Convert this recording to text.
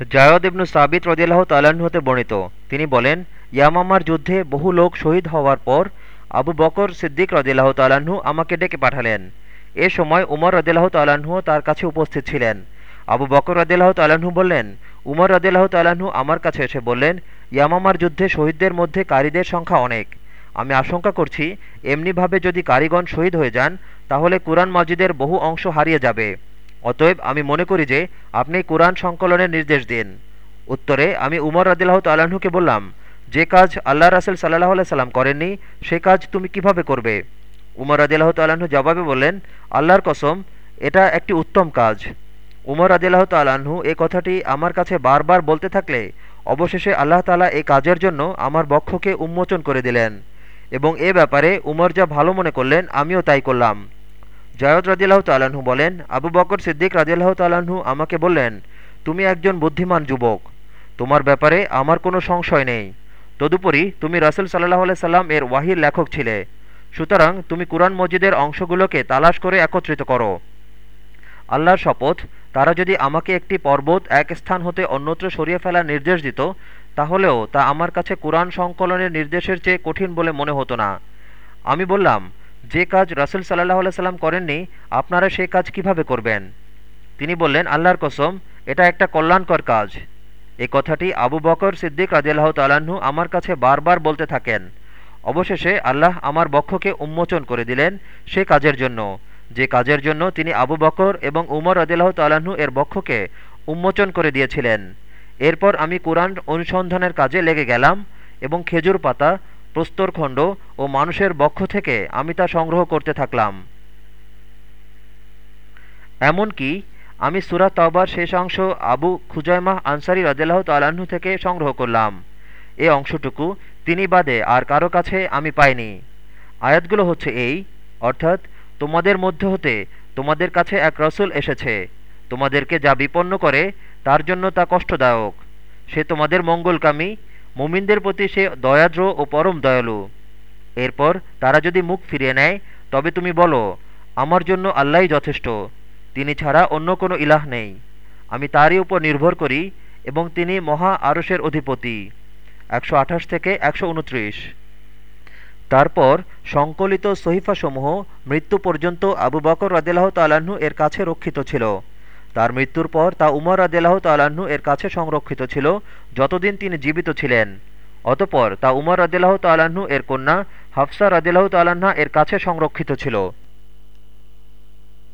জায়দ ইবনু সাবিত রদিল্লাহ তাল্লাহ্ন হতে বর্ণিত। তিনি বলেন, ইয়ামামার যুদ্ধে বহু লোক শহীদ হওয়ার পর আবু বকর সিদ্দিক রদিল্লাহ তাল্লাহ্ন আমাকে ডেকে পাঠালেন। এ সময় উমর রদিল্লাহ তাল্লাহ্ন তার কাছে উপস্থিত ছিলেন। আবু বকর রদিল্লাহ তাল্লাহ্ন বললেন, উমর রদিল্লাহ তাল্লাহ্ন আমার কাছে এসে বললেন, ইয়ামামার যুদ্ধে শহীদদের মধ্যে কারীদের সংখ্যা অনেক। আমি আশঙ্কা করছি, এমনিভাবে যদি কারিগণ শহীদ হয়ে যান, তাহলে কুরআন মজিদের বহু অংশ হারিয়ে যাবে। অতএব আমি মনে করি যে আপনি কোরআন সংকলনের নির্দেশ দিন। উত্তরে, আমি উমর রদিল্লাহ তাল্লাহ্নকে বললাম, যে কাজ আল্লাহ রাসেল সাল্লাহ আল্লাহ সাল্লাম করেননি, সে কাজ তুমি কীভাবে করবে? উমর রদিল্লাহ তাল্লাহ্ন জবাবে বললেন, আল্লাহর কসম, এটা একটি উত্তম কাজ। উমর রদিল্লাহ তাল্লাহ্ন এ কথাটি আমার কাছে বারবার বলতে থাকলে, অবশেষে আল্লাহ তালা এই কাজের জন্য আমার বক্ষকে উন্মোচন করে দিলেন এবং এ ব্যাপারে উমর যা ভালো মনে করলেন, আমিও তাই করলাম। জায়দ রাজিল্লাহ তাল্লাহ্ন বলেন, আবু বকর সিদ্দিক রাজিল্লাহ তাল্লাহ্ন আমাকে বললেন, তুমি একজন বুদ্ধিমান যুবক। তোমার ব্যাপারে আমার কোনো সংশয় নেই। তদুপরি তুমি রাসুল সাল্লাহ সাল্লাম এর ওয়াহির লেখক ছিলে। সুতরাং তুমি কুরআন মসজিদের অংশগুলোকে তালাশ করে একত্রিত করো। আল্লাহর শপথ, তারা যদি আমাকে একটি পর্বত এক স্থান হতে অন্যত্র সরিয়ে ফেলার নির্দেশ দিত, তাহলেও তা আমার কাছে কোরআন সংকলনের নির্দেশের চেয়ে কঠিন বলে মনে হতো না। আমি বললাম যে কাজ রাসুল সাল্লাহ সাল্লাম করেননি, আপনারা সেই কাজ কীভাবে করবেন? তিনি বললেন, আল্লাহর কসম, এটা একটা কল্যাণকর কাজ। এ কথাটি আবু বকর সিদ্দিক রাজিয়াল্লাহ তালাহু আমার কাছে বারবার বলতে থাকেন। অবশেষে আল্লাহ আমার বক্ষকে উন্মোচন করে দিলেন সে কাজের জন্য। যে কাজের জন্য তিনি আবু বকর এবং উমর রদিল্লাহ তালাহু এর বক্ষকে উন্মোচন করে দিয়েছিলেন। এরপর আমি কোরআন অনুসন্ধানের কাজে লেগে গেলাম এবং খেজুর পাতা, প্রস্তরখণ্ড ও মানুষের বক্ষ থেকে আমি তা সংগ্রহ করতে থাকলাম। এমনকি আমি সুরা তবার শেষ অংশ আবু খুজাইমাহ আনসারি রদেলাহ তালাহ্ন থেকে সংগ্রহ করলাম। এ অংশটুকু তিনি বাদে আর কারও কাছে আমি পাইনি। আয়াতগুলো হচ্ছে এই, অর্থাৎ, তোমাদের মধ্য হতে তোমাদের কাছে এক রসুল এসেছে। তোমাদেরকে যা বিপন্ন করে, তার জন্য তা কষ্টদায়ক। সে তোমাদের মঙ্গলকামী, মুমিনদের প্রতি সে দয়াদ্র ও পরম দয়ালু। এরপর তারা যদি মুখ ফিরিয়ে নেয়, তবে তুমি বলো, আমার জন্য আল্লাহই যথেষ্ট। তিনি ছাড়া অন্য কোনো ইলাহ নেই। আমি তারই উপর নির্ভর করি এবং তিনি মহা আরসের অধিপতি। একশো আঠাশ থেকে একশো উনত্রিশ। তারপর সংকলিত সহিফাসমূহ মৃত্যু পর্যন্ত আবু বকর রাদিল্লাহ তালাহ্ন এর কাছে রক্ষিত ছিল। তার মৃত্যুর পর তা উমর রাদিল্লাহ তালাহ্ন এর কাছে সংরক্ষিত ছিল, যতদিন তিনি জীবিত ছিলেন। অতপর তা উমর রদিল্লাহ তাল্লাহ্ন এর কন্যা হাফসা রদিল্লাহ তালাহা এর কাছে সংরক্ষিত ছিল।